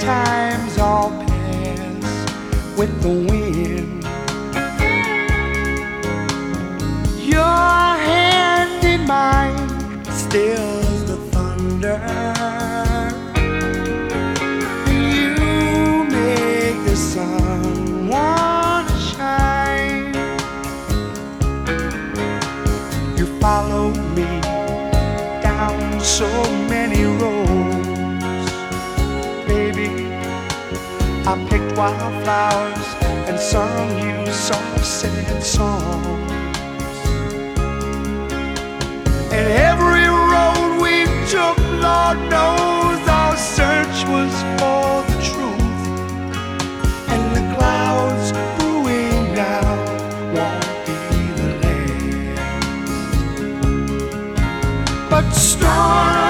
times all pass with the wind. Your hand in mine stills the thunder. You make the sun wanna shine. You follow me down so many roads, I picked wildflowers and sung you soft, sad songs. And every road we took, Lord knows our search was for the truth. And the clouds brewing now won't be the last. But storm